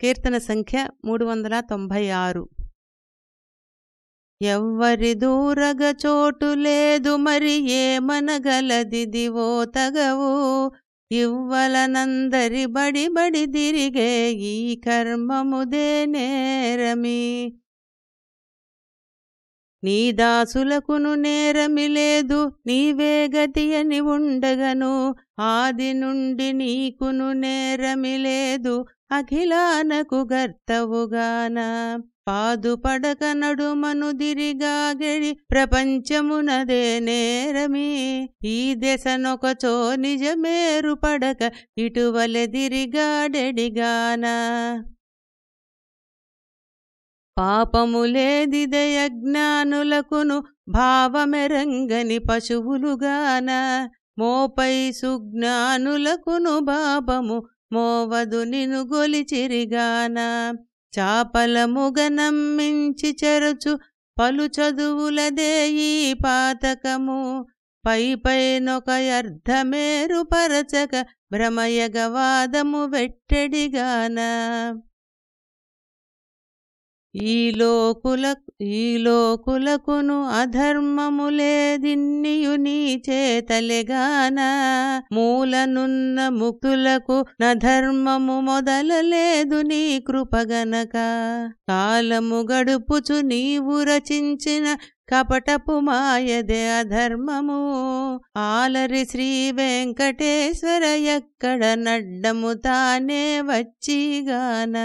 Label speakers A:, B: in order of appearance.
A: కీర్తన సంఖ్య మూడు వందల తొంభై ఆరు. ఎవ్వరి దూరగ చోటు లేదు మరి ఏమనగలదిదివో తగవు. ఇవ్వలనందరి బడి బడి తిరిగే ఈ కర్మముదే నేరమి. నీ దాసులకును నేరమి లేదు నీవే గతి అని ఉండగను. ఆది నుండి నీకును నేరమి లేదు అఖిలానకు గర్తవుగాన. పాదుపడక నడుమను దిరిగాగడి ప్రపంచమునదే నేరమి. ఈ దశనొకచో నిజమేరు పడక ఇటువలె దిరిగాడెడిగాన. పాపములేదిదయజ్ఞానులకును భావమెరంగని పశువులుగాన మోపై సుజ్ఞానులకును బాబము మోవదు నిను గొలిచిరిగాన. చాపలముగనమ్మించి చెరచు పలు చదువులదే ఈ పాతకము. పై పైనొక అర్ధమేరు పరచక భ్రమయగవాదము వెట్టెడిగాన. ఈ లోకుల ఈ లోకులకును అధర్మములేదిన్నియు నీ చేతలెగాన. మూలనున్న ముక్తులకు నధర్మము మొదలలేదు నీ కృపగనక కాలము గడుపుచు నీవు రచించిన కపటపు మాయదే అధర్మము. ఆలరి శ్రీ వెంకటేశ్వర ఎక్కడ నడ్డము తానే వచ్చిగాన